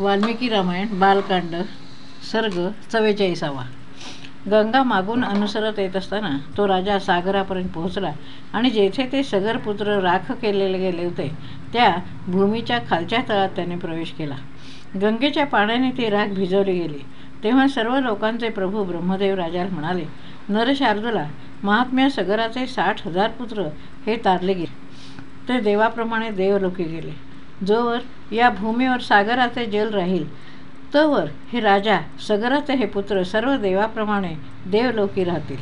वाल्मिकी रामायण बालकांड सर्ग चव्वेचाळीसावा. गंगा मागून अनुसरत येत असताना तो राजा सागरापर्यंत पोहोचला आणि जेथे ते सगरपुत्र राख केलेले गेले होते त्या भूमीच्या खालच्या तळात त्याने प्रवेश केला. गंगेच्या पाण्याने ती राख भिजवली गेली. तेव्हा सर्व लोकांचे प्रभू ब्रह्मदेव राजाला म्हणाले नरशार्दूला महात्म्या सगराचे साठ हजार पुत्र हे तारले गेले. ते देवाप्रमाणे देवलोकी गेले. जोवर या भूमीवर सागराचे जल राहील तोवर हे राजा सगराचे हे पुत्र सर्व देवाप्रमाणे देवलोकी राहतील.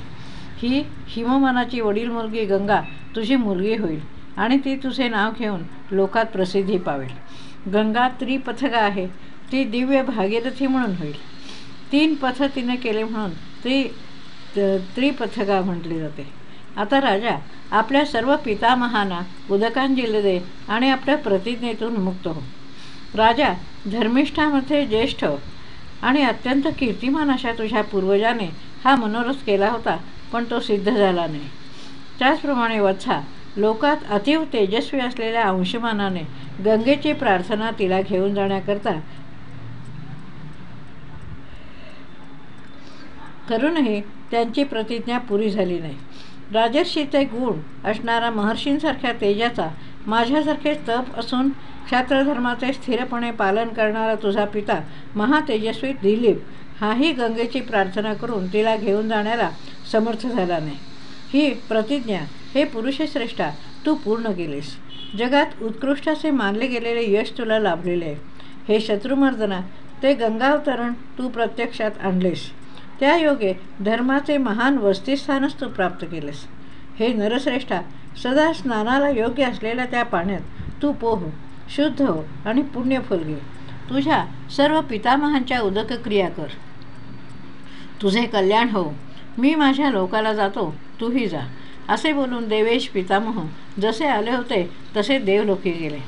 ही हिममानाची वडील मुलगी गंगा तुझी मुलगी होईल आणि ती तुझे नाव घेऊन लोकात प्रसिद्धी पावेल. गंगा त्रिपथगा आहे ती दिव्य भागीरथी म्हणून होईल. तीन पथ तिने केले म्हणून ती त्रिपथगा म्हटली जाते. आता राजा आपल्या सर्व पितामहांना उदकांजली दे आणि आपल्या प्रतिज्ञेतून मुक्त हो. राजा धर्मिष्ठामध्ये ज्येष्ठ आणि अत्यंत कीर्तिमान अशा तुझ्या पूर्वजाने हा मनोरथ केला होता पण तो सिद्ध झाला नाही. त्याचप्रमाणे वत्सा लोकात अतिव तेजस्वी असलेल्या अंशमानाने गंगेची प्रार्थना तिला घेऊन जाण्याकरता करूनही त्यांची प्रतिज्ञा पुरी झाली नाही. राजर्षीचे गुण असणारा महर्षींसारख्या तेजाचा माझ्यासारखे तप असून क्षात्रधर्माचे स्थिरपणे पालन करणारा तुझा पिता महातेजस्वी दिलीप हाही गंगेची प्रार्थना करून तिला घेऊन जाण्याला समर्थ झाला नाही ही प्रतिज्ञा हे पुरुषश्रेष्ठा तू पूर्ण केलीस. जगात उत्कृष्ट असे मानले गेलेले यश तुला लाभलेले आहे. हे शत्रुमर्दना ते गंगावतरण तू प्रत्यक्षात आणलेस. त्या योगे धर्माचे महान वस्तीस्थानच तू प्राप्त केलेस. हे नरश्रेष्ठा सदा स्नानाला योग्य असलेल्या त्या पाण्यात तू पोह शुद्ध हो आणि पुण्यफल घे. तुझ्या सर्व पितामहांच्या उदक क्रिया कर. तुझे कल्याण हो. मी माझ्या लोकाला जातो तूही जा. असे बोलून देवेश पितामह जसे आले होते तसे देवलोकी गेले.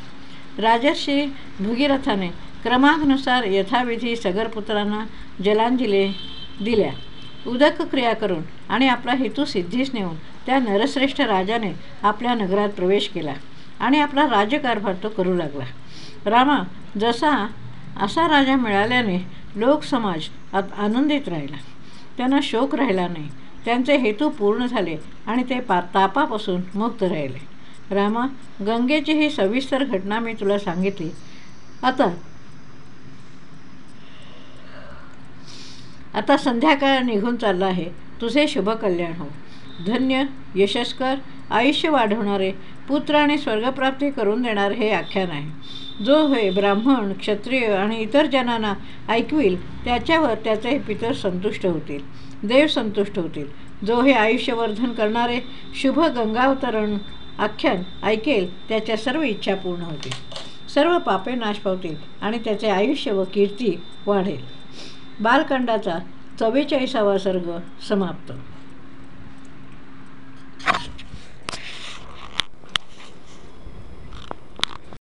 राजर्षी भगीरथाने क्रमांकनुसार यथाविधी सगरपुत्रांना जलांजली दिल्या. उदक क्रिया करून आणि आपला हेतू सिद्धीस नेऊन त्या नरश्रेष्ठ राजाने आपल्या नगरात प्रवेश केला आणि आपला राज्यकारभार तो करू लागला. रामा जसा असा राजा मिळाल्याने लोकसमाज आनंदित राहिला. त्यांना शोक राहिला नाही. त्यांचे हेतू पूर्ण झाले आणि ते पा तापापासून मुक्त राहिले. रामा गंगेची ही सविस्तर घटना मी तुला सांगितली. आता आता संध्याकाळ निघून चालला आहे. तुझे शुभ कल्याण हो. धन्य यशस्कर आयुष्य वाढवणारे पुत्र आणि स्वर्गप्राप्ती करून देणारे हे आख्यान आहे. जो होय ब्राह्मण क्षत्रिय आणि इतर जनांना ऐकविल त्याच्यावर त्याचे पितर संतुष्ट होतील देव संतुष्ट होतील. जो हे आयुष्यवर्धन करणारे शुभ गंगावतरण आख्यान ऐकेल त्याच्या सर्व इच्छा पूर्ण होतील. सर्व पापे नाश पावतील आणि त्याचे आयुष्य व कीर्ती वाढेल. बालकांडाचा चव्वेचाळीसावा सर्ग समाप्त.